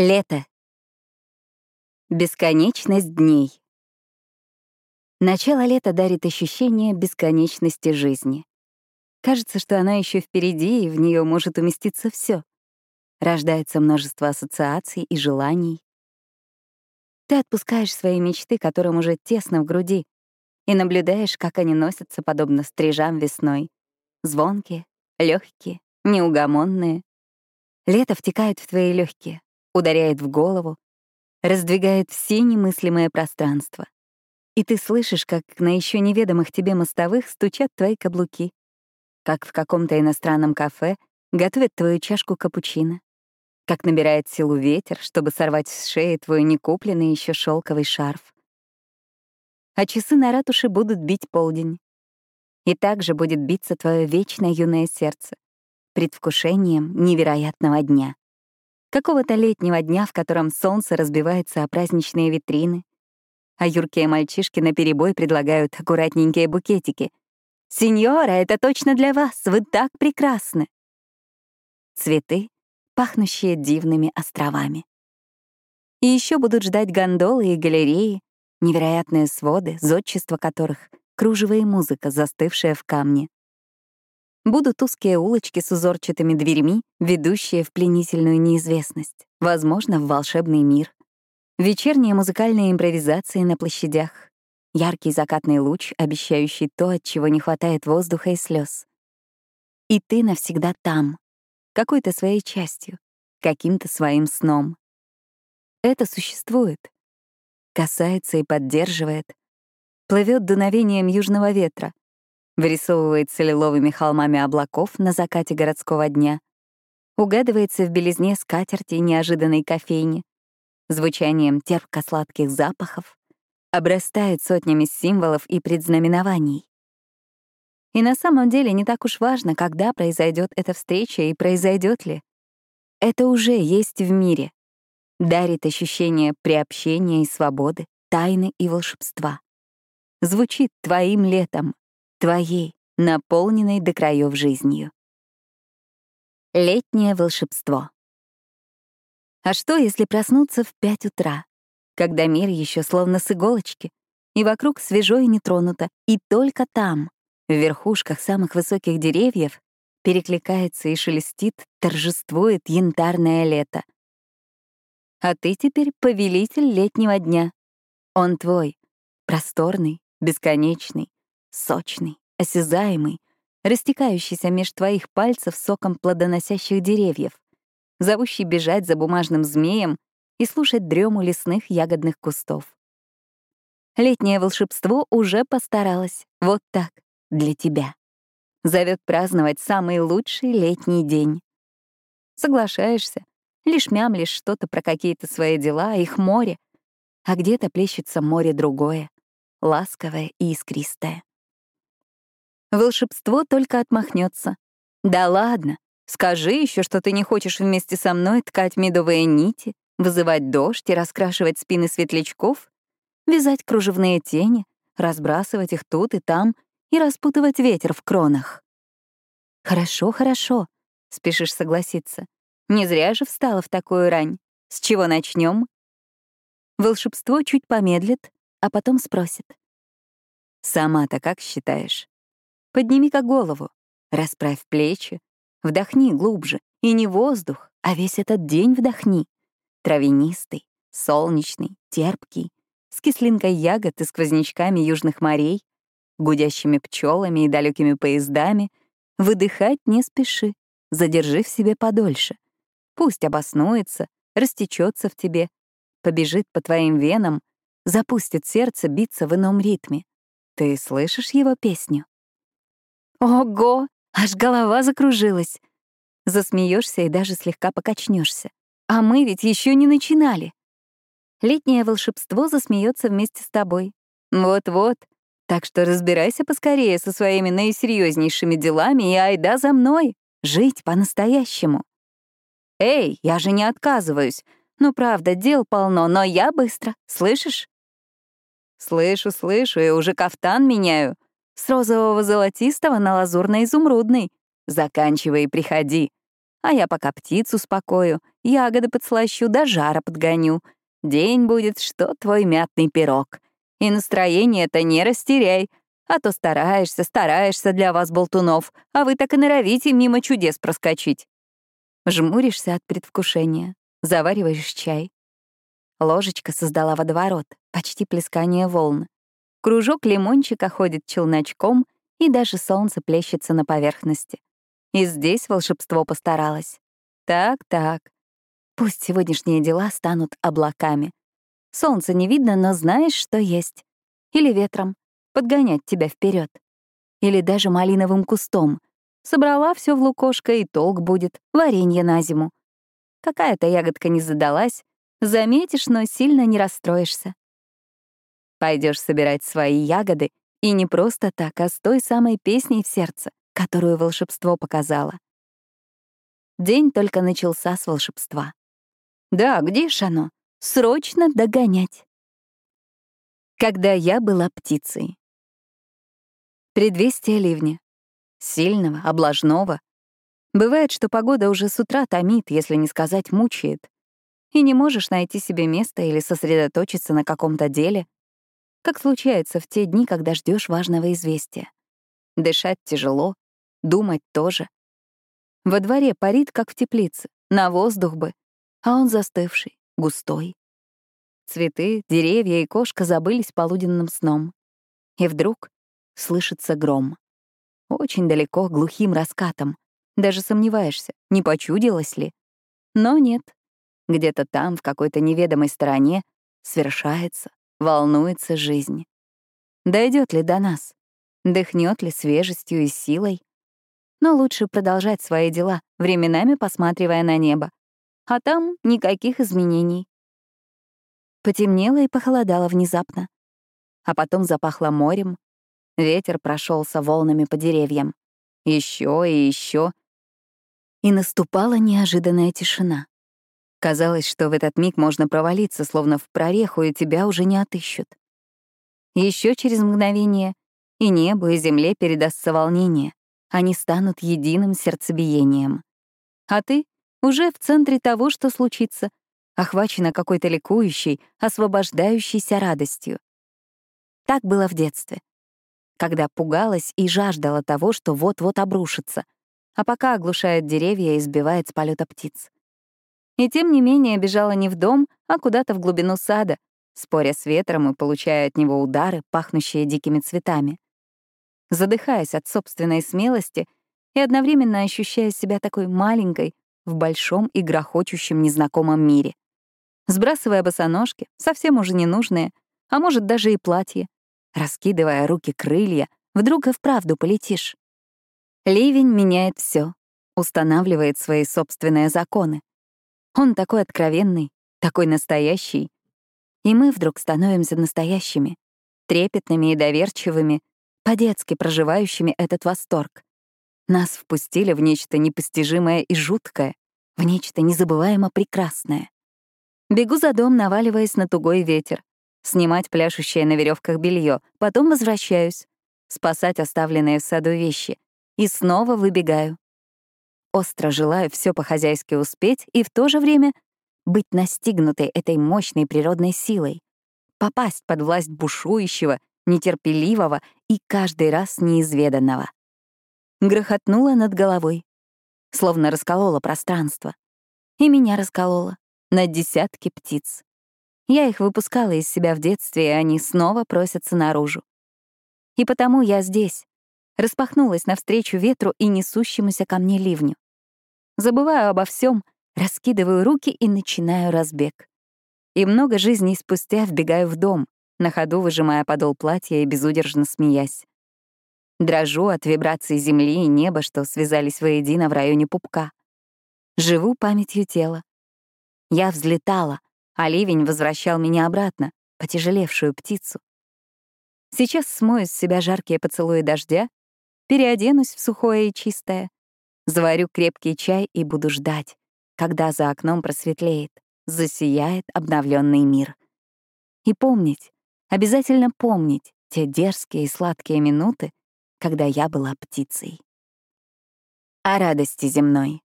Лето. Бесконечность дней. Начало лета дарит ощущение бесконечности жизни. Кажется, что она еще впереди, и в нее может уместиться все. Рождается множество ассоциаций и желаний. Ты отпускаешь свои мечты, которым уже тесно в груди, и наблюдаешь, как они носятся подобно стрижам весной. Звонкие, легкие, неугомонные. Лето втекает в твои легкие, ударяет в голову, раздвигает все немыслимое пространство. И ты слышишь, как на еще неведомых тебе мостовых стучат твои каблуки, как в каком-то иностранном кафе готовят твою чашку капучино, как набирает силу ветер, чтобы сорвать с шеи твой некупленный еще шелковый шарф. А часы на ратуше будут бить полдень. И также будет биться твое вечное юное сердце, предвкушением невероятного дня. Какого-то летнего дня, в котором солнце разбивается о праздничные витрины, а юркие мальчишки наперебой предлагают аккуратненькие букетики. «Сеньора, это точно для вас, вы так прекрасны!» Цветы, пахнущие дивными островами. И еще будут ждать гондолы и галереи, невероятные своды, зодчество которых — кружево и музыка, застывшая в камне. Будут узкие улочки с узорчатыми дверьми, ведущие в пленительную неизвестность, возможно, в волшебный мир. Вечерние музыкальные импровизации на площадях. Яркий закатный луч, обещающий то, от чего не хватает воздуха и слез. И ты навсегда там, какой-то своей частью, каким-то своим сном. Это существует. Касается и поддерживает. Плывет дуновением южного ветра, вырисовывается лиловыми холмами облаков на закате городского дня, угадывается в белизне скатерти неожиданной кофейни, звучанием терпко-сладких запахов, обрастает сотнями символов и предзнаменований. И на самом деле не так уж важно, когда произойдет эта встреча и произойдет ли. Это уже есть в мире. Дарит ощущение приобщения и свободы, тайны и волшебства. Звучит твоим летом, твоей, наполненной до краев жизнью. Летнее волшебство. А что, если проснуться в пять утра, когда мир еще словно с иголочки, и вокруг свежо и нетронуто, и только там, в верхушках самых высоких деревьев, перекликается и шелестит, торжествует янтарное лето. А ты теперь повелитель летнего дня. Он твой, просторный, бесконечный, сочный, осязаемый, растекающийся меж твоих пальцев соком плодоносящих деревьев, зовущий бежать за бумажным змеем и слушать дрему лесных ягодных кустов. Летнее волшебство уже постаралось, вот так, для тебя. Зовет праздновать самый лучший летний день. Соглашаешься, лишь мямлишь что-то про какие-то свои дела, их море, а где-то плещется море другое, ласковое и искристое. Волшебство только отмахнется. Да ладно, скажи еще, что ты не хочешь вместе со мной ткать медовые нити, вызывать дождь и раскрашивать спины светлячков, вязать кружевные тени, разбрасывать их тут и там и распутывать ветер в кронах. Хорошо, хорошо, спешишь согласиться. Не зря же встала в такую рань. С чего начнем? Волшебство чуть помедлит, а потом спросит. «Сама-то как считаешь?» Подними-ка голову, расправь плечи, вдохни глубже, и не воздух, а весь этот день вдохни. Травянистый, солнечный, терпкий, с кислинкой ягод и сквознячками южных морей, гудящими пчелами и далекими поездами. Выдыхать не спеши, задержи в себе подольше. Пусть обоснуется, растечется в тебе, побежит по твоим венам, запустит сердце биться в ином ритме. Ты слышишь его песню? Ого, аж голова закружилась. Засмеешься и даже слегка покачнешься. А мы ведь еще не начинали. Летнее волшебство засмеется вместе с тобой. Вот-вот. Так что разбирайся поскорее со своими наисерьезнейшими делами и айда за мной. Жить по-настоящему. Эй, я же не отказываюсь. Ну, правда, дел полно, но я быстро. Слышишь? Слышу, слышу, и уже кафтан меняю. С розового золотистого на лазурно-изумрудный. Заканчивай и приходи. А я пока птицу спокою, ягоды подслащу, до жара подгоню. День будет, что твой мятный пирог. И настроение-то не растеряй, а то стараешься, стараешься для вас, болтунов, а вы так и норовите мимо чудес проскочить. Жмуришься от предвкушения, завариваешь чай. Ложечка создала водоворот, почти плескание волн. Кружок лимончика ходит челночком, и даже солнце плещется на поверхности. И здесь волшебство постаралось. Так-так. Пусть сегодняшние дела станут облаками. Солнце не видно, но знаешь, что есть. Или ветром, подгонять тебя вперед. Или даже малиновым кустом. Собрала все в лукошко, и толк будет, варенье на зиму. Какая-то ягодка не задалась, заметишь, но сильно не расстроишься. Пойдешь собирать свои ягоды, и не просто так, а с той самой песней в сердце, которую волшебство показало. День только начался с волшебства. Да, где ж оно? Срочно догонять. Когда я была птицей. Предвестие ливня. Сильного, облажного. Бывает, что погода уже с утра томит, если не сказать мучает. И не можешь найти себе место или сосредоточиться на каком-то деле, как случается в те дни, когда ждешь важного известия. Дышать тяжело, думать тоже. Во дворе парит, как в теплице, на воздух бы, а он застывший, густой. Цветы, деревья и кошка забылись полуденным сном. И вдруг слышится гром. Очень далеко, глухим раскатом. Даже сомневаешься, не почудилось ли. Но нет. Где-то там, в какой-то неведомой стороне, свершается, волнуется жизнь. Дойдет ли до нас? Дыхнет ли свежестью и силой? Но лучше продолжать свои дела, временами посматривая на небо. А там никаких изменений. Потемнело и похолодало внезапно. А потом запахло морем. Ветер прошелся волнами по деревьям. Еще и еще. И наступала неожиданная тишина. Казалось, что в этот миг можно провалиться, словно в прореху, и тебя уже не отыщут. Еще через мгновение и небу, и земле передастся волнение. Они станут единым сердцебиением. А ты уже в центре того, что случится, охвачена какой-то ликующей, освобождающейся радостью. Так было в детстве, когда пугалась и жаждала того, что вот-вот обрушится, а пока оглушает деревья и сбивает с полета птиц. И тем не менее бежала не в дом, а куда-то в глубину сада, споря с ветром и получая от него удары, пахнущие дикими цветами. Задыхаясь от собственной смелости и одновременно ощущая себя такой маленькой в большом и грохочущем незнакомом мире. Сбрасывая босоножки, совсем уже ненужные, а может даже и платье, раскидывая руки крылья, вдруг и вправду полетишь. Ливень меняет все, устанавливает свои собственные законы. Он такой откровенный, такой настоящий. И мы вдруг становимся настоящими, трепетными и доверчивыми, по-детски проживающими этот восторг. Нас впустили в нечто непостижимое и жуткое, в нечто незабываемо прекрасное. Бегу за дом, наваливаясь на тугой ветер, снимать пляшущее на веревках белье, потом возвращаюсь, спасать оставленные в саду вещи, и снова выбегаю. Остро желаю все по-хозяйски успеть и в то же время быть настигнутой этой мощной природной силой, попасть под власть бушующего, нетерпеливого и каждый раз неизведанного. Грохотнула над головой, словно расколола пространство. И меня расколола на десятки птиц. Я их выпускала из себя в детстве, и они снова просятся наружу. И потому я здесь, распахнулась навстречу ветру и несущемуся ко мне ливню. Забываю обо всем, раскидываю руки и начинаю разбег. И много жизней спустя вбегаю в дом, на ходу выжимая подол платья и безудержно смеясь. Дрожу от вибраций земли и неба, что связались воедино в районе пупка. Живу памятью тела. Я взлетала, а ливень возвращал меня обратно, потяжелевшую птицу. Сейчас смою с себя жаркие поцелуи дождя переоденусь в сухое и чистое, заварю крепкий чай и буду ждать, когда за окном просветлеет, засияет обновленный мир. И помнить, обязательно помнить те дерзкие и сладкие минуты, когда я была птицей. О радости земной.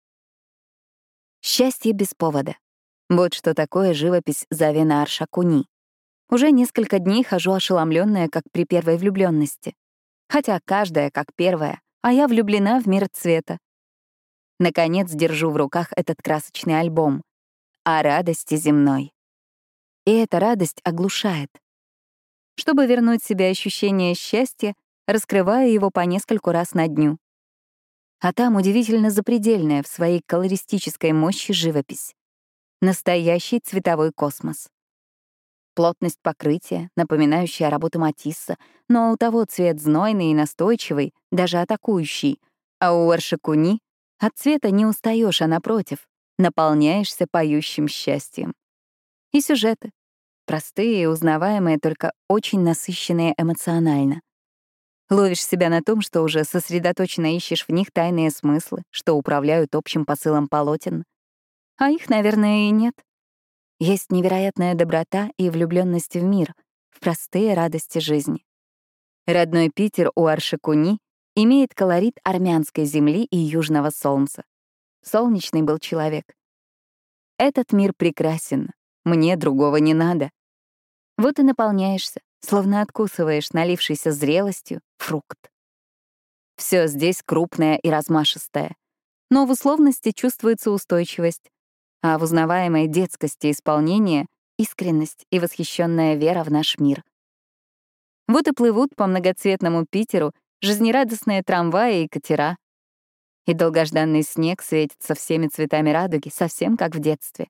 Счастье без повода. Вот что такое живопись Завена Аршакуни. Уже несколько дней хожу ошеломленная, как при первой влюбленности. Хотя каждая как первая, а я влюблена в мир цвета. Наконец держу в руках этот красочный альбом о радости земной. И эта радость оглушает. Чтобы вернуть себе ощущение счастья, раскрываю его по нескольку раз на дню а там удивительно запредельная в своей колористической мощи живопись. Настоящий цветовой космос. Плотность покрытия, напоминающая работу Матисса, но у того цвет знойный и настойчивый, даже атакующий, а у Аршакуни от цвета не устаешь, а напротив, наполняешься поющим счастьем. И сюжеты. Простые узнаваемые, только очень насыщенные эмоционально. Ловишь себя на том, что уже сосредоточенно ищешь в них тайные смыслы, что управляют общим посылом полотен. А их, наверное, и нет. Есть невероятная доброта и влюбленность в мир, в простые радости жизни. Родной Питер у Аршикуни имеет колорит армянской земли и южного солнца. Солнечный был человек. Этот мир прекрасен, мне другого не надо. Вот и наполняешься, словно откусываешь налившийся зрелостью фрукт. Все здесь крупное и размашистое, но в условности чувствуется устойчивость, а в узнаваемой детскости исполнения — искренность и восхищенная вера в наш мир. Вот и плывут по многоцветному Питеру жизнерадостные трамваи и катера. И долгожданный снег светится всеми цветами радуги, совсем как в детстве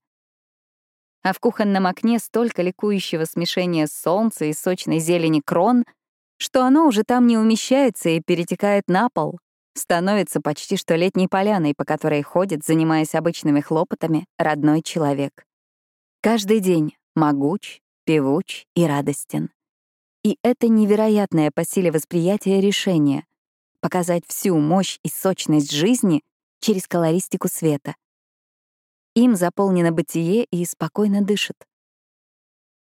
а в кухонном окне столько ликующего смешения солнца и сочной зелени крон, что оно уже там не умещается и перетекает на пол, становится почти что летней поляной, по которой ходит, занимаясь обычными хлопотами, родной человек. Каждый день могуч, певуч и радостен. И это невероятное по силе восприятия решение — показать всю мощь и сочность жизни через колористику света. Им заполнено бытие и спокойно дышит.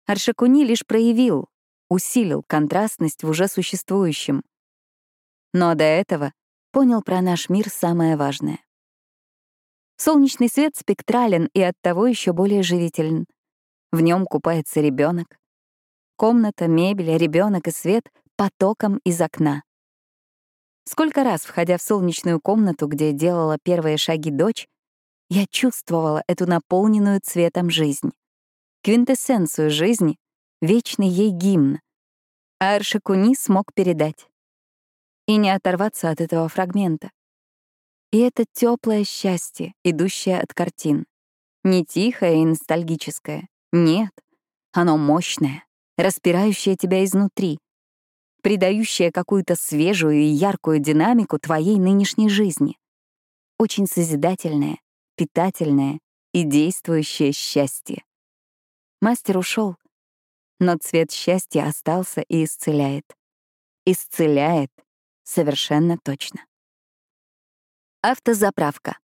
Аршакуни лишь проявил, усилил контрастность в уже существующем. Но до этого понял про наш мир самое важное. Солнечный свет спектрален и оттого еще более живителен. В нем купается ребенок. Комната, мебель, ребенок и свет потоком из окна. Сколько раз, входя в солнечную комнату, где делала первые шаги дочь, я чувствовала эту наполненную цветом жизнь. Квинтэссенцию жизни, вечный ей гимн. А Аршакуни смог передать. И не оторваться от этого фрагмента. И это теплое счастье, идущее от картин. Не тихое и ностальгическое. Нет. Оно мощное, распирающее тебя изнутри, придающее какую-то свежую и яркую динамику твоей нынешней жизни. Очень созидательное, питательное и действующее счастье. Мастер ушел, но цвет счастья остался и исцеляет. Исцеляет совершенно точно. Автозаправка.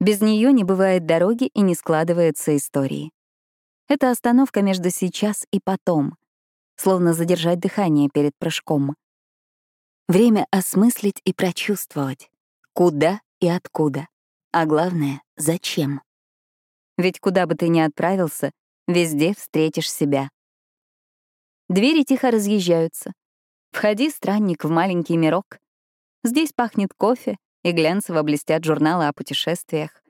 Без нее не бывает дороги и не складываются истории. Это остановка между сейчас и потом, словно задержать дыхание перед прыжком. Время осмыслить и прочувствовать, куда и откуда. А главное, зачем? Ведь куда бы ты ни отправился, везде встретишь себя. Двери тихо разъезжаются. Входи, странник, в маленький мирок. Здесь пахнет кофе, и глянцево блестят журналы о путешествиях.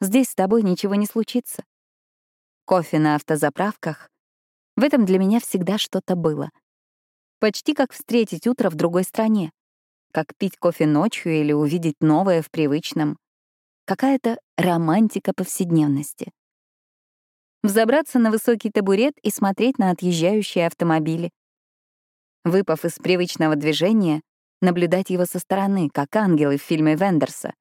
Здесь с тобой ничего не случится. Кофе на автозаправках — в этом для меня всегда что-то было. Почти как встретить утро в другой стране, как пить кофе ночью или увидеть новое в привычном. Какая-то романтика повседневности. Взобраться на высокий табурет и смотреть на отъезжающие автомобили. Выпав из привычного движения, наблюдать его со стороны, как ангелы в фильме Вендерса.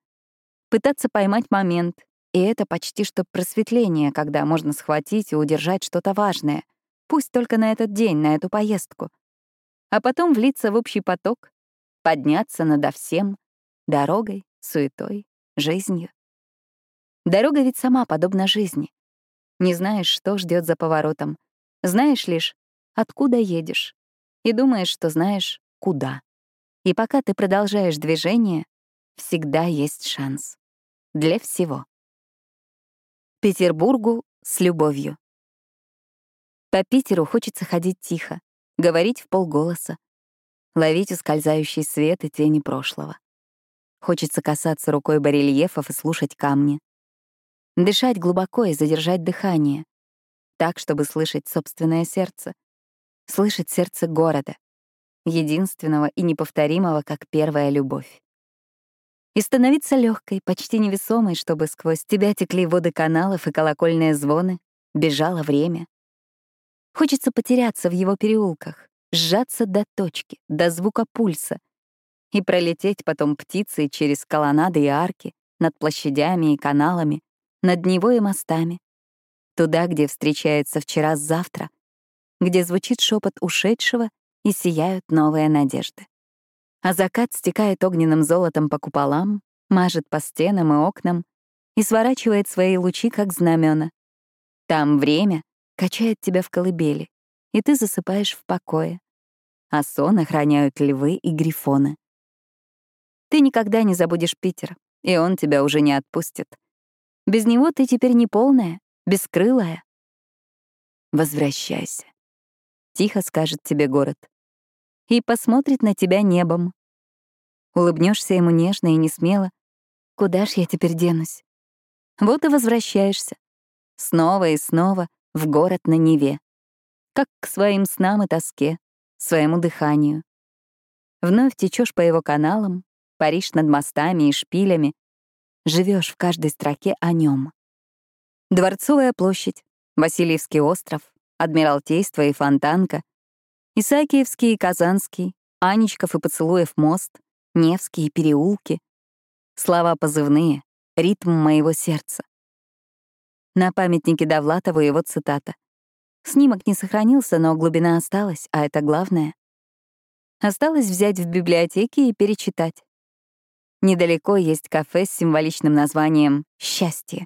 Пытаться поймать момент, и это почти что просветление, когда можно схватить и удержать что-то важное, пусть только на этот день, на эту поездку. А потом влиться в общий поток, подняться надо всем, дорогой, суетой, жизнью. Дорога ведь сама подобна жизни. Не знаешь, что ждет за поворотом. Знаешь лишь, откуда едешь. И думаешь, что знаешь, куда. И пока ты продолжаешь движение, всегда есть шанс. Для всего. Петербургу с любовью. По Питеру хочется ходить тихо, говорить в полголоса, ловить ускользающий свет и тени прошлого. Хочется касаться рукой барельефов и слушать камни. Дышать глубоко и задержать дыхание, так, чтобы слышать собственное сердце, слышать сердце города, единственного и неповторимого, как первая любовь и становиться легкой, почти невесомой, чтобы сквозь тебя текли воды каналов и колокольные звоны, бежало время. Хочется потеряться в его переулках, сжаться до точки, до звука пульса и пролететь потом птицей через колоннады и арки, над площадями и каналами, над него и мостами, туда, где встречается вчера с завтра, где звучит шепот ушедшего и сияют новые надежды а закат стекает огненным золотом по куполам, мажет по стенам и окнам и сворачивает свои лучи, как знамена. Там время качает тебя в колыбели, и ты засыпаешь в покое, а сон охраняют львы и грифоны. Ты никогда не забудешь Питер, и он тебя уже не отпустит. Без него ты теперь не полная, бескрылая. Возвращайся. Тихо скажет тебе город и посмотрит на тебя небом. Улыбнешься ему нежно и не смело. Куда ж я теперь денусь? Вот и возвращаешься. Снова и снова в город на Неве. Как к своим снам и тоске, своему дыханию. Вновь течешь по его каналам, паришь над мостами и шпилями, живешь в каждой строке о нем. Дворцовая площадь, Васильевский остров, Адмиралтейство и Фонтанка — Исаакиевский и Казанский, Анечков и Поцелуев мост, Невские переулки. Слова позывные, ритм моего сердца. На памятнике Довлатову его цитата. Снимок не сохранился, но глубина осталась, а это главное. Осталось взять в библиотеке и перечитать. Недалеко есть кафе с символичным названием «Счастье».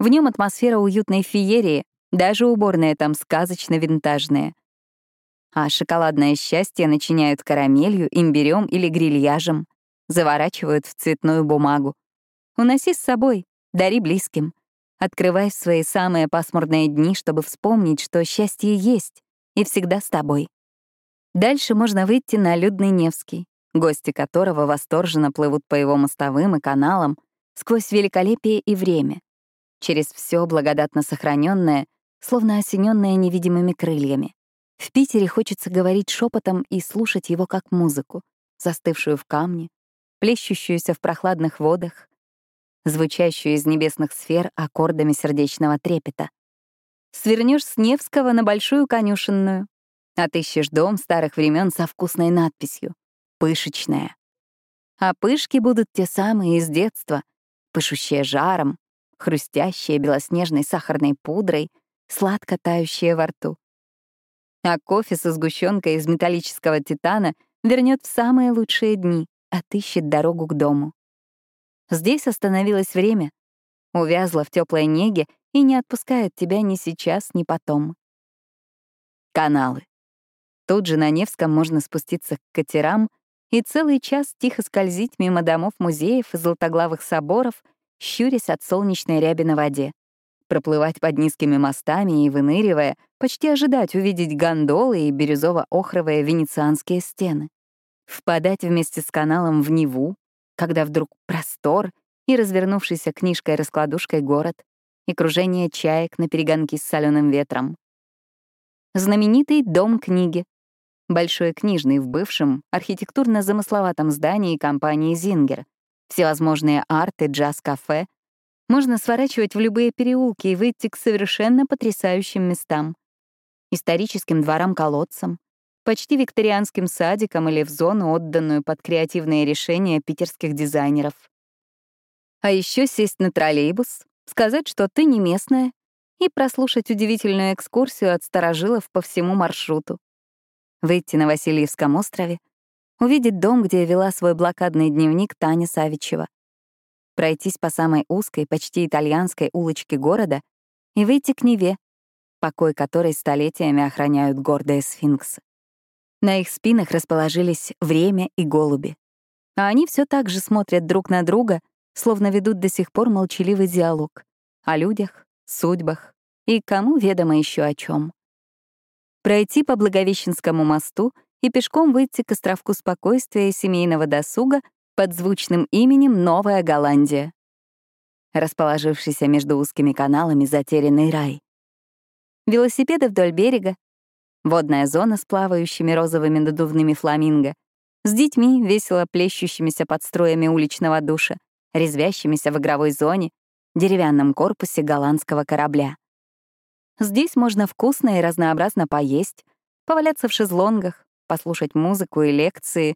В нем атмосфера уютной феерии, даже уборная там сказочно-винтажная — а шоколадное счастье начиняют карамелью, имбирем или грильяжем, заворачивают в цветную бумагу. Уноси с собой, дари близким. Открывай в свои самые пасмурные дни, чтобы вспомнить, что счастье есть и всегда с тобой. Дальше можно выйти на людный Невский, гости которого восторженно плывут по его мостовым и каналам сквозь великолепие и время, через все благодатно сохраненное, словно осененное невидимыми крыльями. В Питере хочется говорить шепотом и слушать его как музыку, застывшую в камне, плещущуюся в прохладных водах, звучащую из небесных сфер аккордами сердечного трепета. Свернешь с Невского на Большую конюшенную, отыщешь дом старых времен со вкусной надписью «Пышечная». А пышки будут те самые из детства, пышущие жаром, хрустящие белоснежной сахарной пудрой, сладко тающие во рту а кофе со сгущенкой из металлического титана вернет в самые лучшие дни, отыщет дорогу к дому. Здесь остановилось время, увязла в теплой неге и не отпускает тебя ни сейчас, ни потом. Каналы. Тут же на Невском можно спуститься к катерам и целый час тихо скользить мимо домов музеев и золотоглавых соборов, щурясь от солнечной ряби на воде проплывать под низкими мостами и, выныривая, почти ожидать увидеть гондолы и бирюзово-охровые венецианские стены. Впадать вместе с каналом в Неву, когда вдруг простор и развернувшийся книжкой-раскладушкой город, и кружение чаек на перегонки с соленым ветром. Знаменитый дом книги. Большой книжный в бывшем, архитектурно-замысловатом здании компании «Зингер», всевозможные арты, джаз-кафе, можно сворачивать в любые переулки и выйти к совершенно потрясающим местам. Историческим дворам-колодцам, почти викторианским садикам или в зону, отданную под креативные решения питерских дизайнеров. А еще сесть на троллейбус, сказать, что ты не местная, и прослушать удивительную экскурсию от старожилов по всему маршруту. Выйти на Васильевском острове, увидеть дом, где вела свой блокадный дневник Таня Савичева, пройтись по самой узкой, почти итальянской улочке города и выйти к Неве, покой которой столетиями охраняют гордые сфинксы. На их спинах расположились время и голуби. А они все так же смотрят друг на друга, словно ведут до сих пор молчаливый диалог о людях, судьбах и кому ведомо еще о чем. Пройти по Благовещенскому мосту и пешком выйти к островку спокойствия и семейного досуга под звучным именем Новая Голландия, расположившийся между узкими каналами затерянный рай. Велосипеды вдоль берега, водная зона с плавающими розовыми надувными фламинго, с детьми, весело плещущимися под строями уличного душа, резвящимися в игровой зоне, деревянном корпусе голландского корабля. Здесь можно вкусно и разнообразно поесть, поваляться в шезлонгах, послушать музыку и лекции,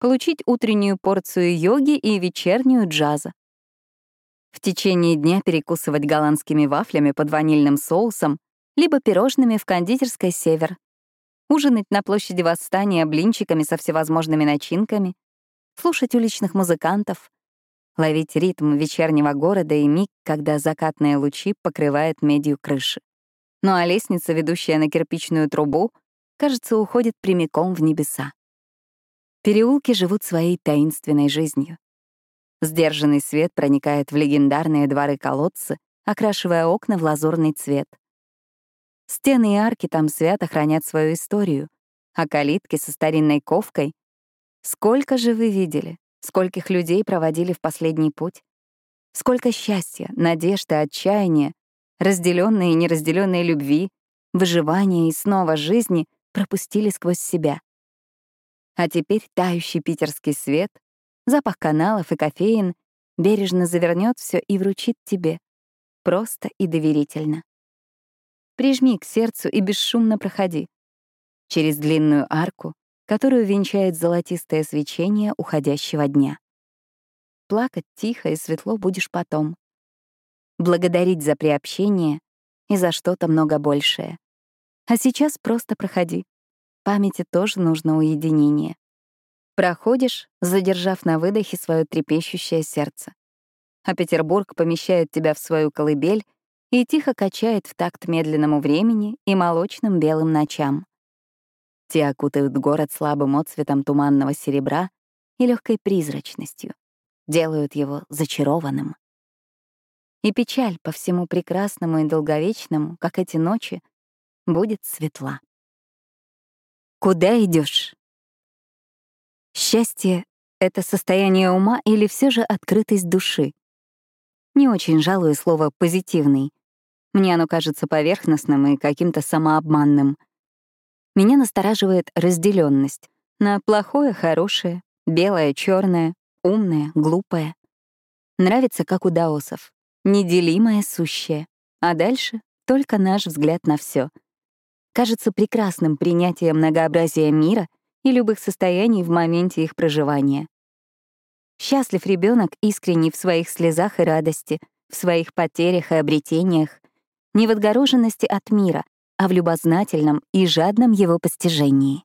получить утреннюю порцию йоги и вечернюю джаза. В течение дня перекусывать голландскими вафлями под ванильным соусом либо пирожными в кондитерской «Север», ужинать на площади Восстания блинчиками со всевозможными начинками, слушать уличных музыкантов, ловить ритм вечернего города и миг, когда закатные лучи покрывают медью крыши. Ну а лестница, ведущая на кирпичную трубу, кажется, уходит прямиком в небеса. Переулки живут своей таинственной жизнью. Сдержанный свет проникает в легендарные дворы-колодцы, окрашивая окна в лазурный цвет. Стены и арки там свято хранят свою историю, а калитки со старинной ковкой — сколько же вы видели? Скольких людей проводили в последний путь? Сколько счастья, надежды, отчаяния, разделенной и неразделенной любви, выживания и снова жизни пропустили сквозь себя. А теперь тающий питерский свет, запах каналов и кофеин бережно завернет все и вручит тебе. Просто и доверительно. Прижми к сердцу и бесшумно проходи. Через длинную арку, которую венчает золотистое свечение уходящего дня. Плакать тихо и светло будешь потом. Благодарить за приобщение и за что-то много большее. А сейчас просто проходи. Памяти тоже нужно уединение. Проходишь, задержав на выдохе свое трепещущее сердце. А Петербург помещает тебя в свою колыбель и тихо качает в такт медленному времени и молочным белым ночам. Те окутают город слабым отцветом туманного серебра и легкой призрачностью, делают его зачарованным. И печаль по всему прекрасному и долговечному, как эти ночи, будет светла. Куда идешь? Счастье — это состояние ума или все же открытость души? Не очень жалую слово «позитивный». Мне оно кажется поверхностным и каким-то самообманным — меня настораживает разделенность на плохое, хорошее, белое, черное, умное, глупое. Нравится, как у даосов, неделимое сущее, а дальше только наш взгляд на все. Кажется прекрасным принятие многообразия мира и любых состояний в моменте их проживания. Счастлив ребенок искренний в своих слезах и радости, в своих потерях и обретениях, не в отгороженности от мира, а в любознательном и жадном его постижении.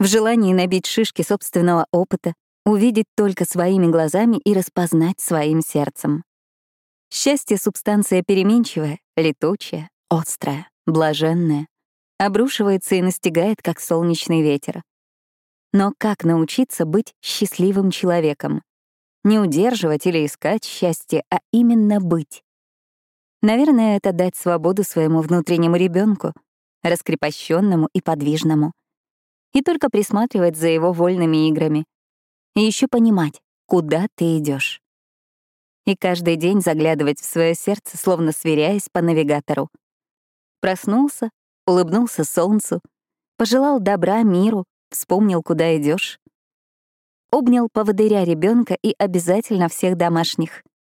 В желании набить шишки собственного опыта, увидеть только своими глазами и распознать своим сердцем. Счастье — субстанция переменчивая, летучая, острая, блаженная, обрушивается и настигает, как солнечный ветер. Но как научиться быть счастливым человеком? Не удерживать или искать счастье, а именно быть. Наверное, это дать свободу своему внутреннему ребенку, раскрепощенному и подвижному. И только присматривать за его вольными играми. И еще понимать, куда ты идешь. И каждый день заглядывать в свое сердце, словно сверяясь по навигатору. Проснулся, улыбнулся солнцу, пожелал добра миру, вспомнил, куда идешь. Обнял поводыря ребенка и обязательно всех домашних —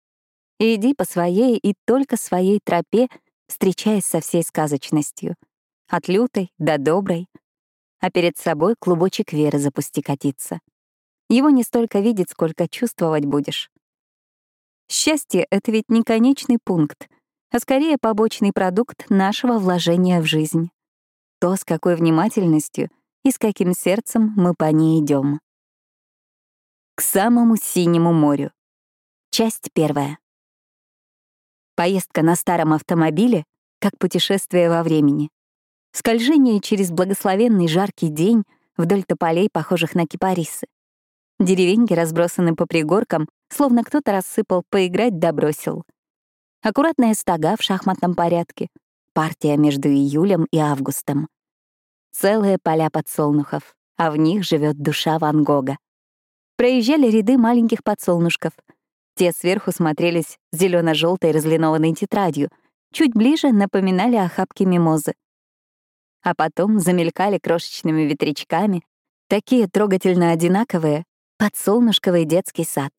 иди по своей и только своей тропе, встречаясь со всей сказочностью. От лютой до доброй. А перед собой клубочек веры запусти катиться. Его не столько видеть, сколько чувствовать будешь. Счастье — это ведь не конечный пункт, а скорее побочный продукт нашего вложения в жизнь. То, с какой внимательностью и с каким сердцем мы по ней идем. К самому синему морю. Часть первая. Поездка на старом автомобиле — как путешествие во времени. Скольжение через благословенный жаркий день вдоль тополей, похожих на кипарисы. Деревеньки разбросаны по пригоркам, словно кто-то рассыпал поиграть да бросил. Аккуратная стога в шахматном порядке, партия между июлем и августом. Целые поля подсолнухов, а в них живет душа Ван Гога. Проезжали ряды маленьких подсолнушков. Те сверху смотрелись зелено желтой разлинованной тетрадью, чуть ближе напоминали охапки мимозы. А потом замелькали крошечными ветрячками, такие трогательно одинаковые, подсолнушковый детский сад.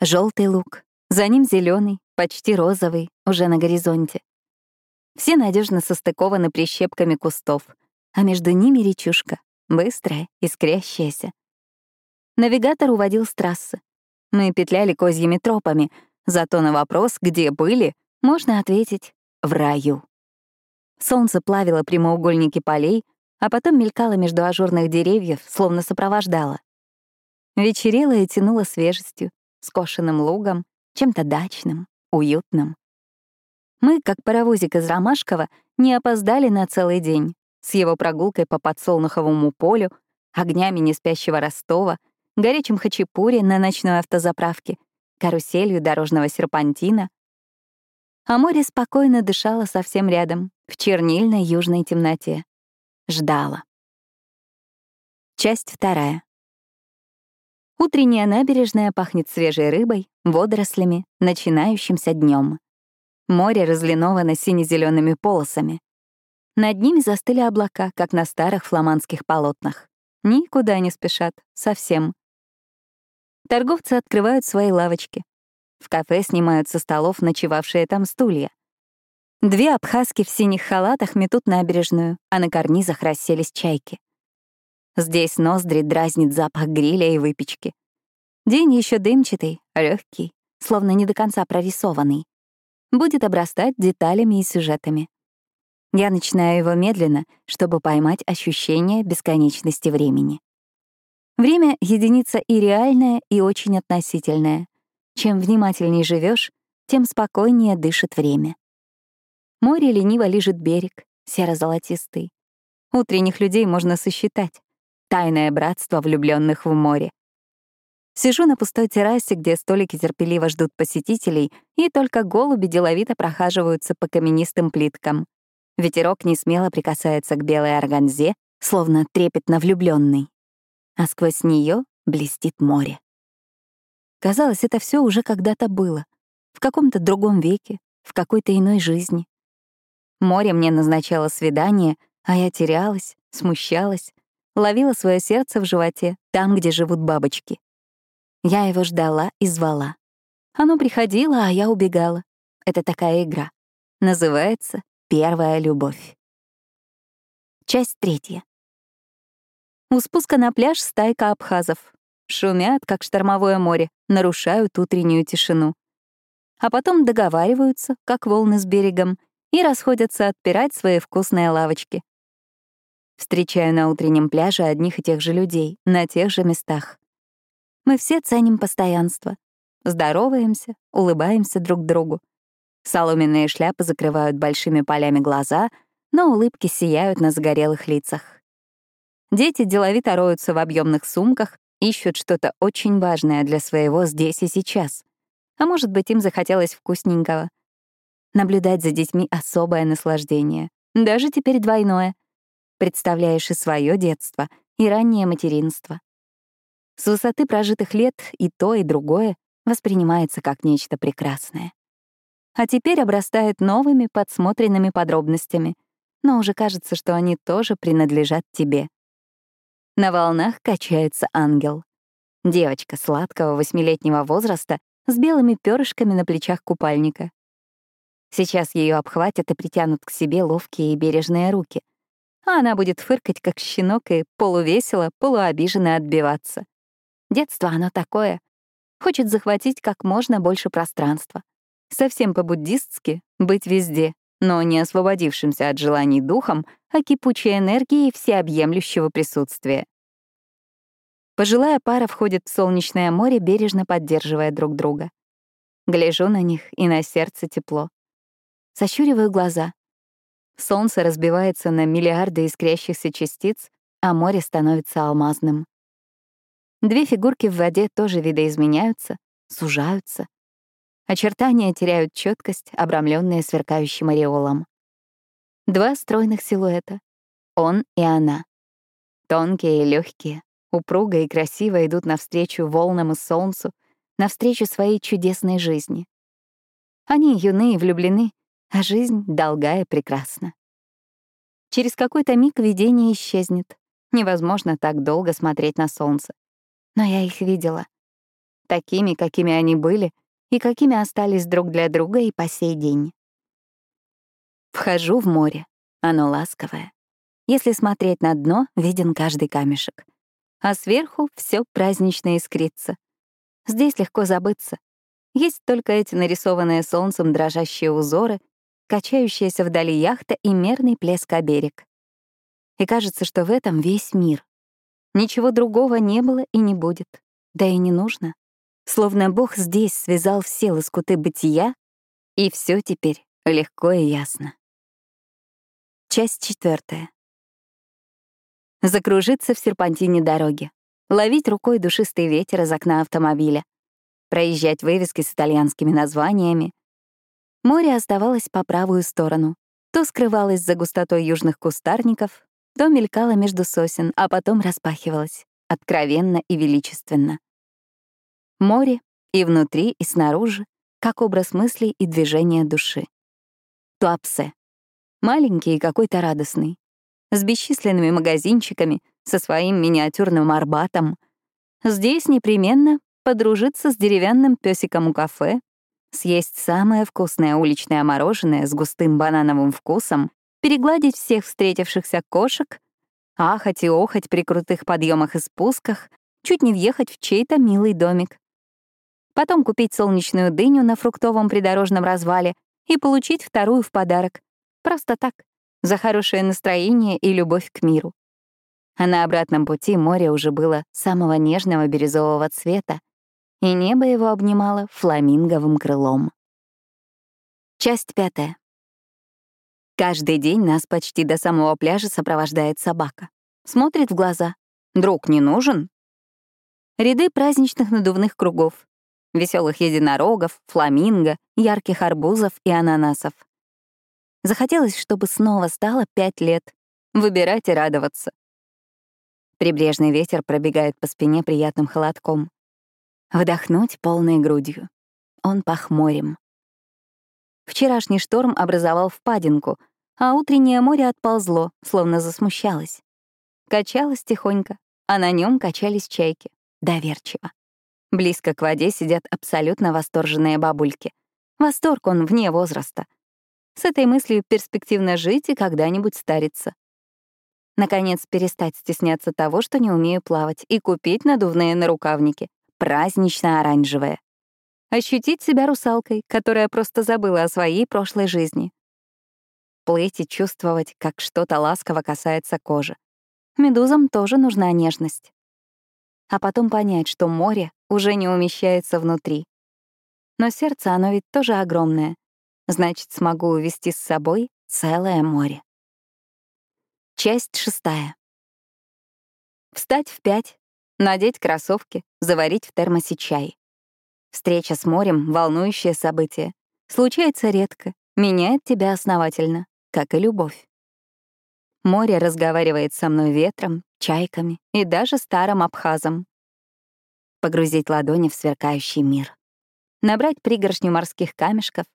Желтый лук, за ним зеленый, почти розовый, уже на горизонте. Все надежно состыкованы прищепками кустов, а между ними речушка, быстрая, искрящаяся. Навигатор уводил с трассы. Мы петляли козьими тропами, зато на вопрос, где были, можно ответить «в раю». Солнце плавило прямоугольники полей, а потом мелькало между ажурных деревьев, словно сопровождало. Вечерело и тянуло свежестью, скошенным лугом, чем-то дачным, уютным. Мы, как паровозик из Ромашкова, не опоздали на целый день с его прогулкой по подсолнуховому полю, огнями неспящего Ростова, горячим хачапури на ночной автозаправке, каруселью дорожного серпантина. А море спокойно дышало совсем рядом, в чернильной южной темноте. Ждало. Часть вторая. Утренняя набережная пахнет свежей рыбой, водорослями, начинающимся днем. Море разлиновано сине-зелеными полосами. Над ними застыли облака, как на старых фламандских полотнах. Никуда не спешат, совсем. Торговцы открывают свои лавочки. В кафе снимают со столов ночевавшие там стулья. Две абхазки в синих халатах метут набережную, а на карнизах расселись чайки. Здесь ноздри дразнит запах гриля и выпечки. День еще дымчатый, легкий, словно не до конца прорисованный. Будет обрастать деталями и сюжетами. Я начинаю его медленно, чтобы поймать ощущение бесконечности времени. Время — единица и реальная, и очень относительная. Чем внимательнее живешь, тем спокойнее дышит время. Море лениво лежит берег, серо-золотистый. Утренних людей можно сосчитать. Тайное братство влюбленных в море. Сижу на пустой террасе, где столики терпеливо ждут посетителей, и только голуби деловито прохаживаются по каменистым плиткам. Ветерок не смело прикасается к белой органзе, словно трепетно влюбленный, а сквозь нее блестит море. Казалось, это все уже когда-то было, в каком-то другом веке, в какой-то иной жизни. Море мне назначало свидание, а я терялась, смущалась, ловила свое сердце в животе, там, где живут бабочки. Я его ждала и звала. Оно приходило, а я убегала. Это такая игра. Называется «Первая любовь». Часть третья. У спуска на пляж стайка абхазов. Шумят, как штормовое море, нарушают утреннюю тишину. А потом договариваются, как волны с берегом, и расходятся отпирать свои вкусные лавочки. Встречаю на утреннем пляже одних и тех же людей, на тех же местах. Мы все ценим постоянство. Здороваемся, улыбаемся друг другу. Соломенные шляпы закрывают большими полями глаза, но улыбки сияют на загорелых лицах. Дети деловито роются в объемных сумках, ищут что-то очень важное для своего здесь и сейчас. А может быть, им захотелось вкусненького. Наблюдать за детьми — особое наслаждение. Даже теперь двойное представляешь и свое детство, и раннее материнство. С высоты прожитых лет и то, и другое воспринимается как нечто прекрасное. А теперь обрастает новыми подсмотренными подробностями, но уже кажется, что они тоже принадлежат тебе. На волнах качается ангел. Девочка сладкого восьмилетнего возраста с белыми перышками на плечах купальника. Сейчас ее обхватят и притянут к себе ловкие и бережные руки — а она будет фыркать, как щенок, и полувесело, полуобиженно отбиваться. Детство оно такое. Хочет захватить как можно больше пространства. Совсем по-буддистски — быть везде, но не освободившимся от желаний духом, а кипучей энергией всеобъемлющего присутствия. Пожилая пара входит в солнечное море, бережно поддерживая друг друга. Гляжу на них, и на сердце тепло. Сощуриваю глаза. Солнце разбивается на миллиарды искрящихся частиц, а море становится алмазным. Две фигурки в воде тоже видоизменяются, сужаются. Очертания теряют четкость, обрамленные сверкающим ореолом. Два стройных силуэта — он и она. Тонкие и легкие, упруго и красиво идут навстречу волнам и солнцу, навстречу своей чудесной жизни. Они юны и влюблены, а жизнь долгая и прекрасна. Через какой-то миг видение исчезнет. Невозможно так долго смотреть на солнце. Но я их видела. Такими, какими они были, и какими остались друг для друга и по сей день. Вхожу в море. Оно ласковое. Если смотреть на дно, виден каждый камешек. А сверху все празднично искрится. Здесь легко забыться. Есть только эти нарисованные солнцем дрожащие узоры, качающаяся вдали яхта и мерный плеск о берег. И кажется, что в этом весь мир. Ничего другого не было и не будет. Да и не нужно. Словно Бог здесь связал все лоскуты бытия, и все теперь легко и ясно. Часть четвертая. Закружиться в серпантине дороги. Ловить рукой душистый ветер из окна автомобиля. Проезжать вывески с итальянскими названиями. Море оставалось по правую сторону. То скрывалось за густотой южных кустарников, то мелькало между сосен, а потом распахивалось, откровенно и величественно. Море и внутри, и снаружи, как образ мыслей и движения души. Туапсе. Маленький и какой-то радостный. С бесчисленными магазинчиками, со своим миниатюрным арбатом. Здесь непременно подружиться с деревянным песиком у кафе, съесть самое вкусное уличное мороженое с густым банановым вкусом, перегладить всех встретившихся кошек, ахать и охать при крутых подъемах и спусках, чуть не въехать в чей-то милый домик потом купить солнечную дыню на фруктовом придорожном развале и получить вторую в подарок. Просто так, за хорошее настроение и любовь к миру. А на обратном пути море уже было самого нежного бирюзового цвета, и небо его обнимало фламинговым крылом. Часть пятая. Каждый день нас почти до самого пляжа сопровождает собака. Смотрит в глаза. «Друг не нужен?» Ряды праздничных надувных кругов, веселых единорогов, фламинго, ярких арбузов и ананасов. Захотелось, чтобы снова стало пять лет. Выбирать и радоваться. Прибрежный ветер пробегает по спине приятным холодком. Вдохнуть полной грудью. Он пах морем. Вчерашний шторм образовал впадинку, а утреннее море отползло, словно засмущалось. Качалось тихонько, а на нем качались чайки. Доверчиво. Близко к воде сидят абсолютно восторженные бабульки. Восторг он вне возраста. С этой мыслью перспективно жить и когда-нибудь стариться. Наконец, перестать стесняться того, что не умею плавать, и купить надувные нарукавники, празднично-оранжевые. Ощутить себя русалкой, которая просто забыла о своей прошлой жизни. Плыть и чувствовать, как что-то ласково касается кожи. Медузам тоже нужна нежность. А потом понять, что море уже не умещается внутри. Но сердце, оно ведь тоже огромное. Значит, смогу увести с собой целое море. Часть шестая. Встать в пять, надеть кроссовки, заварить в термосе чай. Встреча с морем — волнующее событие. Случается редко, меняет тебя основательно, как и любовь. Море разговаривает со мной ветром, чайками и даже старым абхазом, погрузить ладони в сверкающий мир. Набрать пригоршню морских камешков,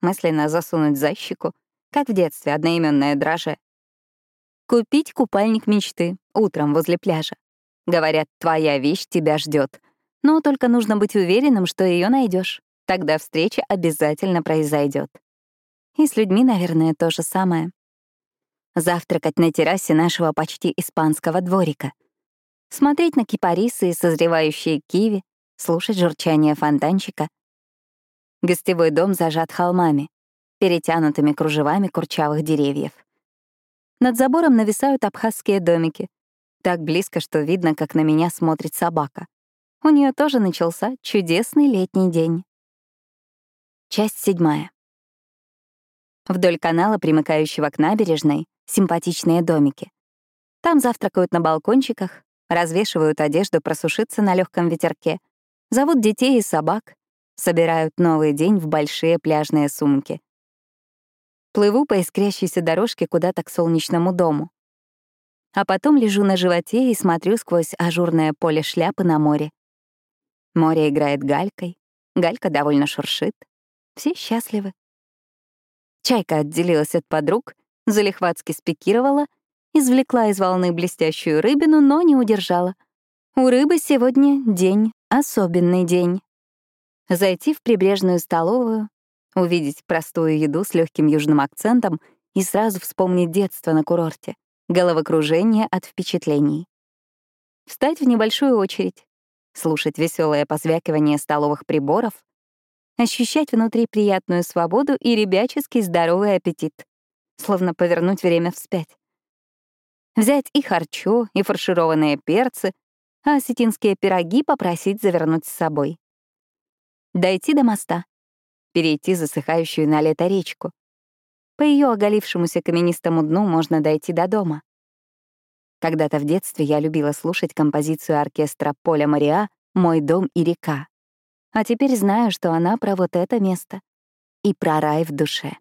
мысленно засунуть за щеку, как в детстве одноименное драже. Купить купальник мечты утром возле пляжа. Говорят, твоя вещь тебя ждет, но только нужно быть уверенным, что ее найдешь. Тогда встреча обязательно произойдет. И с людьми, наверное, то же самое. Завтракать на террасе нашего почти испанского дворика — смотреть на кипарисы и созревающие киви, слушать журчание фонтанчика. Гостевой дом зажат холмами, перетянутыми кружевами курчавых деревьев. Над забором нависают абхазские домики. Так близко, что видно, как на меня смотрит собака. У нее тоже начался чудесный летний день. Часть седьмая. Вдоль канала, примыкающего к набережной, симпатичные домики. Там завтракают на балкончиках, развешивают одежду просушиться на легком ветерке, зовут детей и собак, собирают новый день в большие пляжные сумки. Плыву по искрящейся дорожке куда-то к солнечному дому. А потом лежу на животе и смотрю сквозь ажурное поле шляпы на море. Море играет галькой, галька довольно шуршит. Все счастливы. Чайка отделилась от подруг, залихватски спикировала, извлекла из волны блестящую рыбину, но не удержала. У рыбы сегодня день, особенный день. Зайти в прибрежную столовую, увидеть простую еду с легким южным акцентом и сразу вспомнить детство на курорте, головокружение от впечатлений. Встать в небольшую очередь, слушать веселое позвякивание столовых приборов, ощущать внутри приятную свободу и ребяческий здоровый аппетит, словно повернуть время вспять. Взять и харчо, и фаршированные перцы, а осетинские пироги попросить завернуть с собой. Дойти до моста, перейти засыхающую на лето речку. По ее оголившемуся каменистому дну можно дойти до дома. Когда-то в детстве я любила слушать композицию оркестра Поля Мариа «Мой дом и река». А теперь знаю, что она про вот это место и про рай в душе.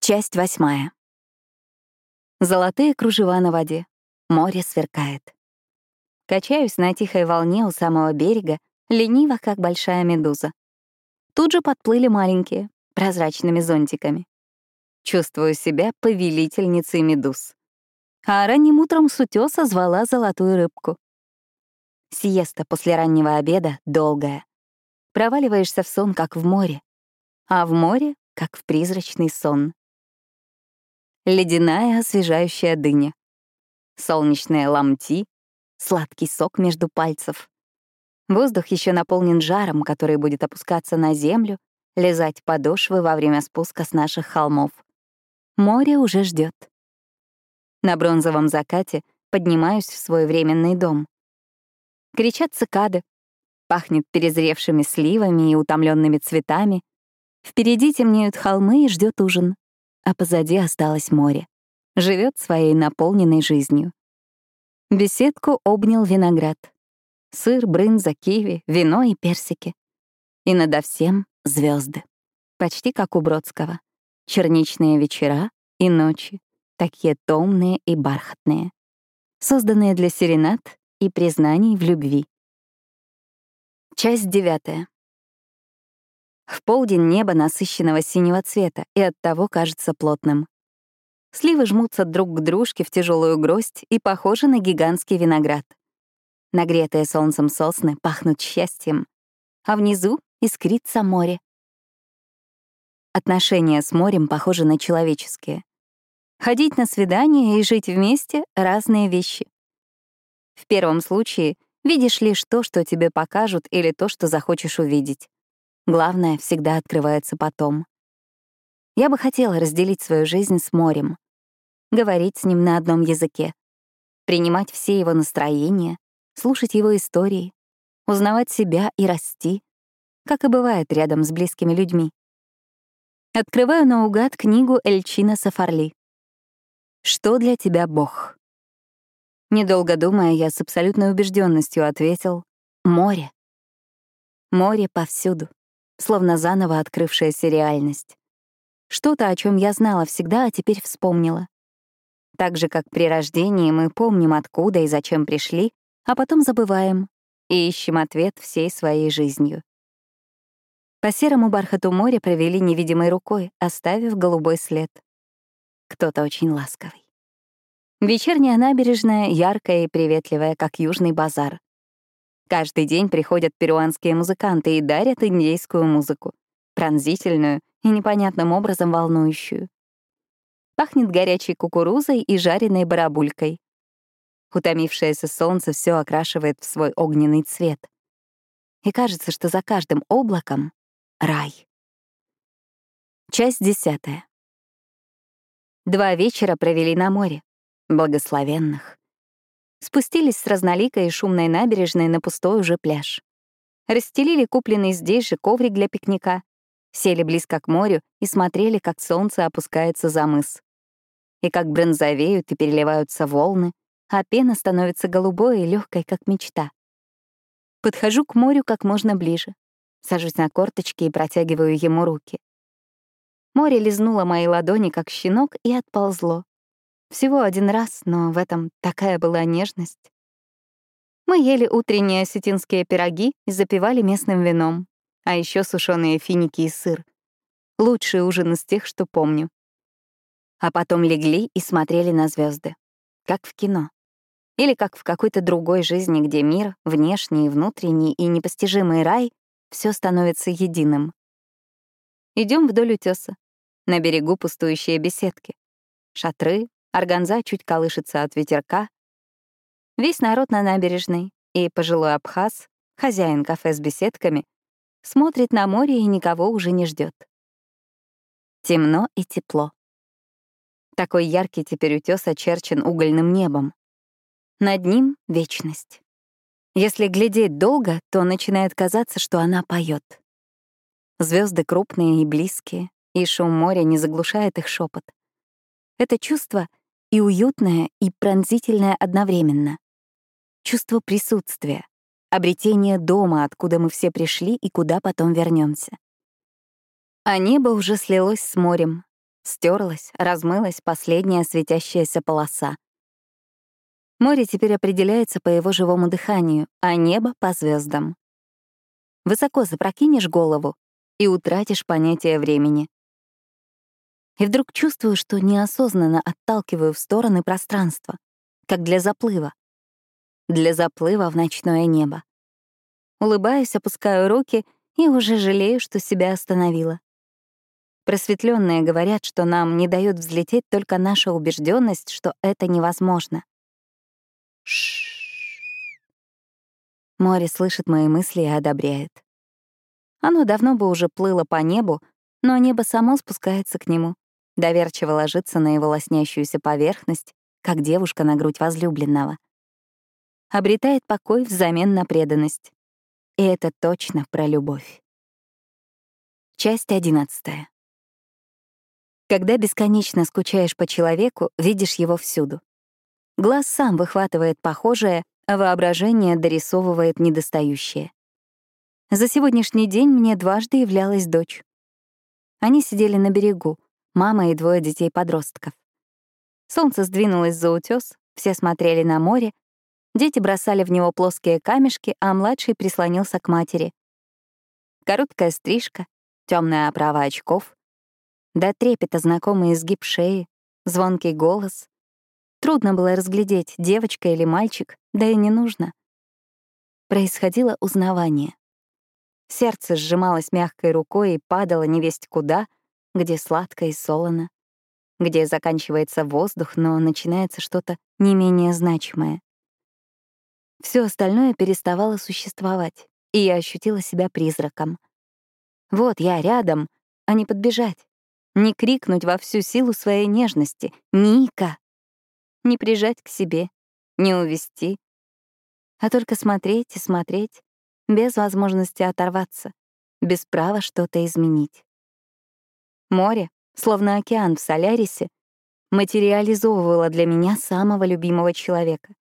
Часть восьмая. Золотые кружева на воде. Море сверкает. Качаюсь на тихой волне у самого берега, лениво, как большая медуза. Тут же подплыли маленькие, прозрачными зонтиками. Чувствую себя повелительницей медуз. А ранним утром с утёса звала золотую рыбку. Сиеста после раннего обеда долгая. Проваливаешься в сон, как в море. А в море, как в призрачный сон. Ледяная освежающая дыня. Солнечные ламти, сладкий сок между пальцев. Воздух еще наполнен жаром, который будет опускаться на землю, лизать подошвы во время спуска с наших холмов. Море уже ждет. На бронзовом закате поднимаюсь в свой временный дом. Кричат цикады, пахнет перезревшими сливами и утомленными цветами. Впереди темнеют холмы и ждет ужин, а позади осталось море. Живет своей наполненной жизнью. Беседку обнял виноград. Сыр, брынза, киви, вино и персики. И надо всем звезды, Почти как у Бродского. Черничные вечера и ночи, такие томные и бархатные. Созданные для серенад и признаний в любви. Часть девятая. В полдень небо насыщенного синего цвета и оттого кажется плотным. Сливы жмутся друг к дружке в тяжелую гроздь и похожи на гигантский виноград. Нагретые солнцем сосны пахнут счастьем, а внизу искрится море. Отношения с морем похожи на человеческие. Ходить на свидание и жить вместе — разные вещи. В первом случае видишь лишь то, что тебе покажут, или то, что захочешь увидеть. Главное всегда открывается потом. Я бы хотела разделить свою жизнь с морем, говорить с ним на одном языке, принимать все его настроения, слушать его истории, узнавать себя и расти, как и бывает рядом с близкими людьми. Открываю наугад книгу Эльчина Сафарли. «Что для тебя Бог?» Недолго думая, я с абсолютной убежденностью ответил «Море». Море повсюду, словно заново открывшаяся реальность. Что-то, о чем я знала всегда, а теперь вспомнила. Так же, как при рождении мы помним, откуда и зачем пришли, а потом забываем и ищем ответ всей своей жизнью. По серому бархату моря провели невидимой рукой, оставив голубой след. Кто-то очень ласковый. Вечерняя набережная яркая и приветливая, как южный базар. Каждый день приходят перуанские музыканты и дарят индейскую музыку, пронзительную и непонятным образом волнующую. Пахнет горячей кукурузой и жареной барабулькой. Утомившееся солнце все окрашивает в свой огненный цвет. И кажется, что за каждым облаком — рай. Часть десятая. Два вечера провели на море, благословенных. Спустились с разноликой и шумной набережной на пустой уже пляж. Расстелили купленный здесь же коврик для пикника, сели близко к морю и смотрели, как солнце опускается за мыс и как бронзовеют и переливаются волны, а пена становится голубой и легкой, как мечта. Подхожу к морю как можно ближе. Сажусь на корточки и протягиваю ему руки. Море лизнуло мои ладони, как щенок, и отползло. Всего один раз, но в этом такая была нежность. Мы ели утренние осетинские пироги и запивали местным вином, а еще сушеные финики и сыр. Лучший ужин из тех, что помню. А потом легли и смотрели на звезды, как в кино. Или как в какой-то другой жизни, где мир, внешний и внутренний, и непостижимый рай — все становится единым. Идем вдоль утеса. На берегу пустующие беседки. Шатры, органза чуть колышется от ветерка, Весь народ на набережной и пожилой абхаз, хозяин кафе с беседками, смотрит на море и никого уже не ждет. Темно и тепло. Такой яркий теперь утес очерчен угольным небом. Над ним — вечность. Если глядеть долго, то начинает казаться, что она поет. Звезды крупные и близкие, и шум моря не заглушает их шепот. Это чувство и уютное, и пронзительное одновременно чувство присутствия, обретение дома, откуда мы все пришли и куда потом вернемся. А небо уже слилось с морем, стерлась, размылась последняя светящаяся полоса. Море теперь определяется по его живому дыханию, а небо — по звездам. Высоко запрокинешь голову и утратишь понятие времени. И вдруг чувствую, что неосознанно отталкиваю в стороны пространства, как для заплыва для заплыва в ночное небо. Улыбаюсь, опускаю руки и уже жалею, что себя остановила. Просветленные говорят, что нам не дает взлететь только наша убежденность, что это невозможно. Шш. Море слышит мои мысли и одобряет. Оно давно бы уже плыло по небу, но небо само спускается к нему, доверчиво ложится на его лоснящуюся поверхность, как девушка на грудь возлюбленного — обретает покой взамен на преданность. И это точно про любовь. Часть одиннадцатая. Когда бесконечно скучаешь по человеку, видишь его всюду. Глаз сам выхватывает похожее, а воображение дорисовывает недостающее. За сегодняшний день мне дважды являлась дочь. Они сидели на берегу, мама и двое детей-подростков. Солнце сдвинулось за утес, все смотрели на море, Дети бросали в него плоские камешки, а младший прислонился к матери. Короткая стрижка, темная оправа очков, до трепета знакомый изгиб шеи, звонкий голос. Трудно было разглядеть, девочка или мальчик, да и не нужно. Происходило узнавание. Сердце сжималось мягкой рукой и падало невесть куда, где сладко и солоно, где заканчивается воздух, но начинается что-то не менее значимое. Все остальное переставало существовать, и я ощутила себя призраком. Вот я рядом, а не подбежать, не крикнуть во всю силу своей нежности «Ника!», не прижать к себе, не увести, а только смотреть и смотреть, без возможности оторваться, без права что-то изменить. Море, словно океан в Солярисе, материализовывало для меня самого любимого человека.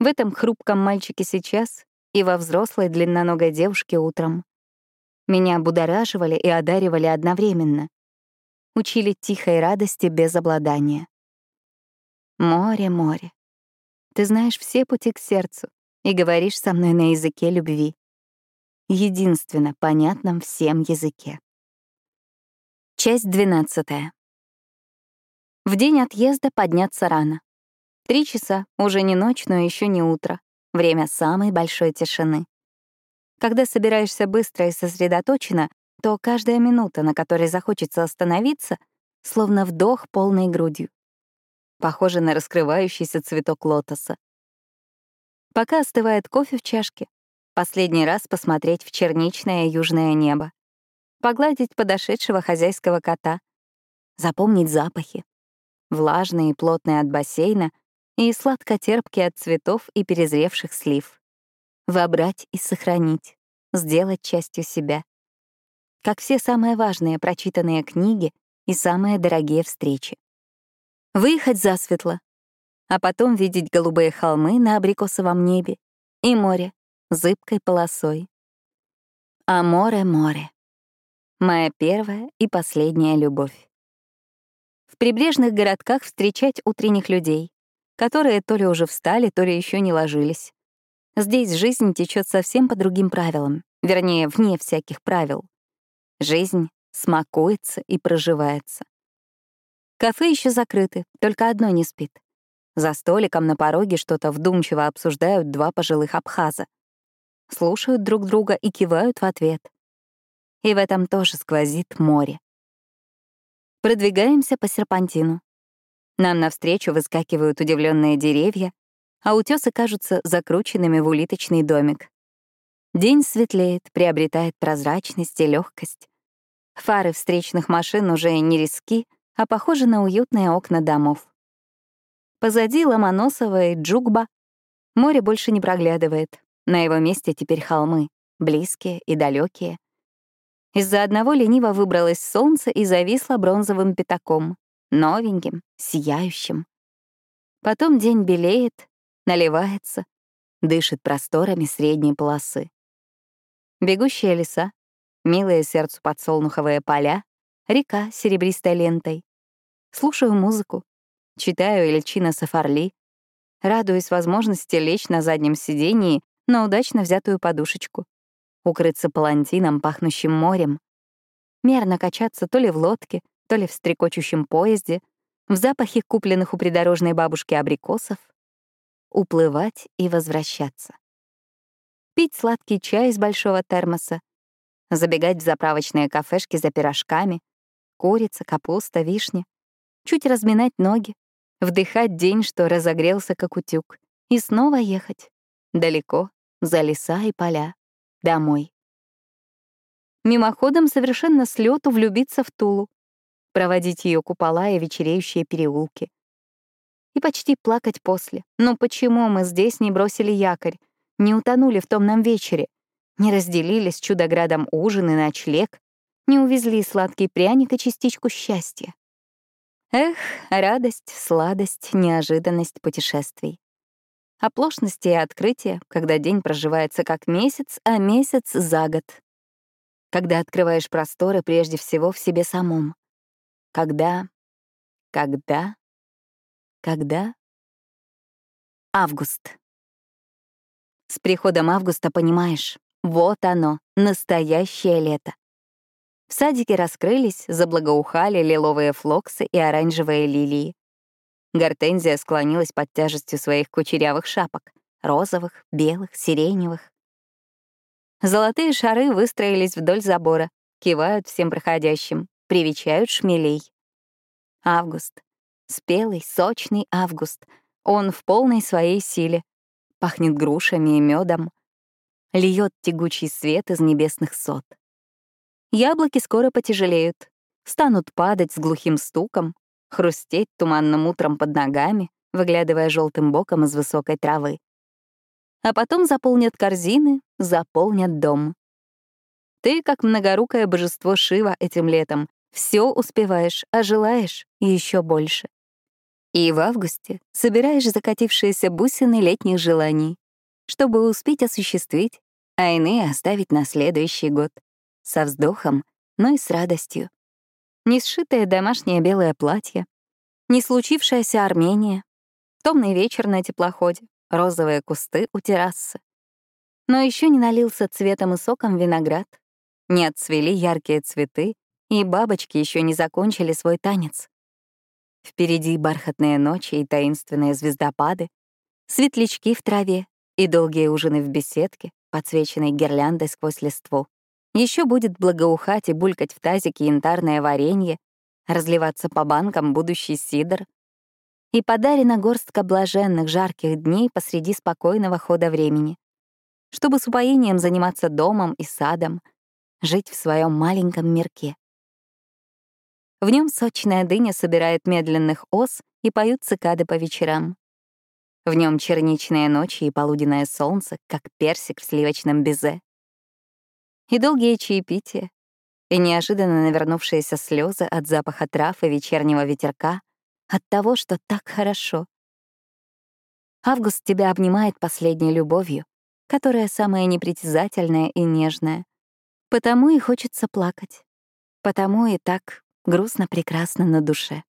В этом хрупком мальчике сейчас и во взрослой длинноногой девушке утром. Меня будораживали и одаривали одновременно. Учили тихой радости без обладания. Море, море. Ты знаешь все пути к сердцу и говоришь со мной на языке любви. Единственно понятном всем языке. Часть двенадцатая. В день отъезда подняться рано. Три часа, уже не ночь, но еще не утро. Время самой большой тишины. Когда собираешься быстро и сосредоточенно, то каждая минута, на которой захочется остановиться, словно вдох полной грудью. Похоже на раскрывающийся цветок лотоса. Пока остывает кофе в чашке, последний раз посмотреть в черничное южное небо, погладить подошедшего хозяйского кота, запомнить запахи, влажные и плотные от бассейна — и сладко-терпкий от цветов и перезревших слив. Вобрать и сохранить, сделать частью себя. Как все самые важные прочитанные книги и самые дорогие встречи. Выехать засветло, а потом видеть голубые холмы на абрикосовом небе и море зыбкой полосой. Аморе-море. Моя первая и последняя любовь. В прибрежных городках встречать утренних людей, которые то ли уже встали, то ли еще не ложились. Здесь жизнь течет совсем по другим правилам, вернее, вне всяких правил. Жизнь смакуется и проживается. Кафе еще закрыты, только одно не спит. За столиком на пороге что-то вдумчиво обсуждают два пожилых абхаза слушают друг друга и кивают в ответ. И в этом тоже сквозит море. Продвигаемся по серпантину. Нам навстречу выскакивают удивленные деревья, а утесы кажутся закрученными в улиточный домик. День светлеет, приобретает прозрачность и легкость. Фары встречных машин уже не риски, а похожи на уютные окна домов. Позади Ломоносова и Джугба море больше не проглядывает. На его месте теперь холмы, близкие и далекие. Из-за одного лениво выбралось солнце и зависло бронзовым пятаком, новеньким, сияющим. Потом день белеет, наливается, дышит просторами средней полосы. Бегущие леса, милые сердцу подсолнуховые поля, река серебристой лентой. Слушаю музыку, читаю Ильчина Сафарли, радуюсь возможности лечь на заднем сидении на удачно взятую подушечку, укрыться палантином, пахнущим морем, мерно качаться то ли в лодке, то ли в стрекочущем поезде, в запахе купленных у придорожной бабушки абрикосов, уплывать и возвращаться. Пить сладкий чай из большого термоса, забегать в заправочные кафешки за пирожками, курица, капуста, вишня, чуть разминать ноги, вдыхать день, что разогрелся как утюг, и снова ехать. Далеко, за леса и поля, домой. Мимоходом совершенно с лету влюбиться в Тулу, проводить ее купола и вечереющие переулки. И почти плакать после. Но почему мы здесь не бросили якорь, не утонули в томном вечере, не разделили с чудоградом ужин и ночлег, не увезли сладкий пряник и частичку счастья? Эх, радость, сладость, неожиданность путешествий оплошности и открытия, когда день проживается как месяц, а месяц — за год. Когда открываешь просторы прежде всего в себе самом. Когда, когда, когда... Август. С приходом августа понимаешь, вот оно, настоящее лето. В садике раскрылись, заблагоухали лиловые флоксы и оранжевые лилии. Гортензия склонилась под тяжестью своих кучерявых шапок — розовых, белых, сиреневых. Золотые шары выстроились вдоль забора, кивают всем проходящим, привечают шмелей. Август. Спелый, сочный август. Он в полной своей силе. Пахнет грушами и медом. Льет тягучий свет из небесных сот. Яблоки скоро потяжелеют, станут падать с глухим стуком, хрустеть туманным утром под ногами, выглядывая желтым боком из высокой травы. А потом заполнят корзины, заполнят дом. Ты, как многорукое божество Шива этим летом, все успеваешь, а желаешь еще больше. И в августе собираешь закатившиеся бусины летних желаний, чтобы успеть осуществить, а иные оставить на следующий год. Со вздохом, но и с радостью не сшитое домашнее белое платье, не случившаяся Армения, томный вечер на теплоходе, розовые кусты у террасы. Но еще не налился цветом и соком виноград, не отцвели яркие цветы, и бабочки еще не закончили свой танец. Впереди бархатные ночи и таинственные звездопады, светлячки в траве и долгие ужины в беседке, подсвеченной гирляндой сквозь листву. Еще будет благоухать и булькать в тазике янтарное варенье, разливаться по банкам будущий сидр. И подарена горстка блаженных жарких дней посреди спокойного хода времени, чтобы с упоением заниматься домом и садом, жить в своем маленьком мирке. В нем сочная дыня собирает медленных ос и поют цикады по вечерам. В нем черничные ночи и полуденное солнце, как персик в сливочном безе и долгие чаепития, и неожиданно навернувшиеся слезы от запаха трав и вечернего ветерка, от того, что так хорошо. Август тебя обнимает последней любовью, которая самая непритязательная и нежная. Потому и хочется плакать. Потому и так грустно прекрасно на душе.